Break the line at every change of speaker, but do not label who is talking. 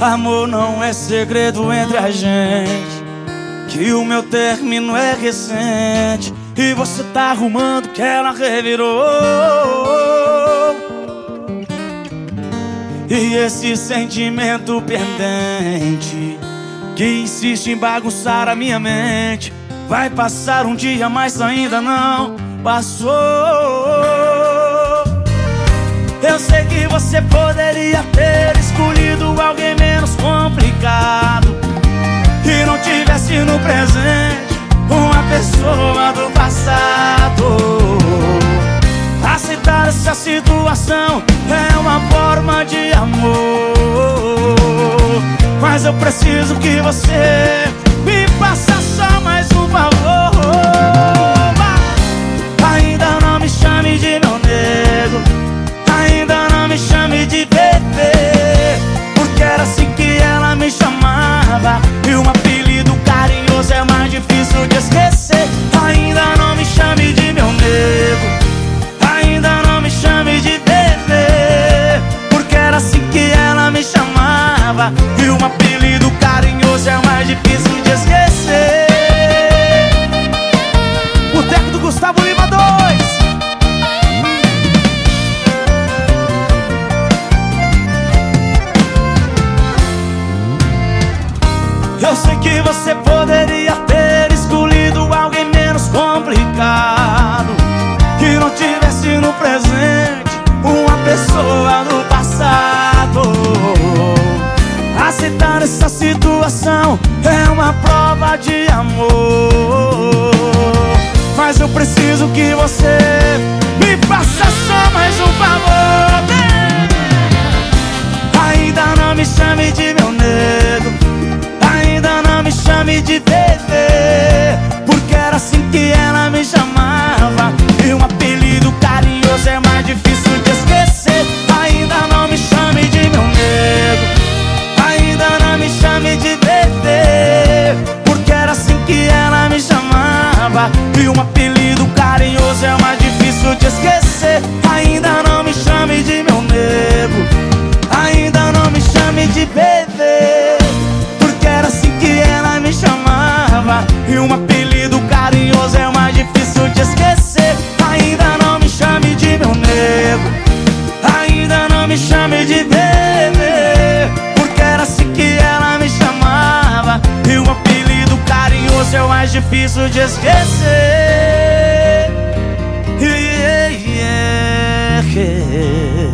Amor não é segredo entre a gente. Que o meu término é recente. E você tá arrumando que ela revirou. E esse sentimento pendente que insiste em bagunçar a minha mente. Vai passar um dia, mas ainda não passou. Eu sei que você poderia ter escolhido pessoa do passado. Aceitar essa situação é uma forma de amor. Mas eu preciso que você E um apelido carinhoso é mais difícil de esquecer. Boteco do Gustavo Lima 2 Eu sei que você poderia ter preciso que você me faça só mais um favor Ainda não me chame de meu nego Ainda não me chame de bebê Porque era assim que ela me chamava E um apelido carinhoso é mais difícil de esquecer. Ainda não me chame de meu nego Ainda não me chame de bebê Porque era assim que ela me chamava E um E um apelido carinhoso é mais difícil de esquecer. Ainda não me chame de meu nego. Ainda não me chame de bebê. Porque era assim que ela me chamava. E um apelido carinhoso é o mais difícil de esquecer. Yeah, yeah, yeah.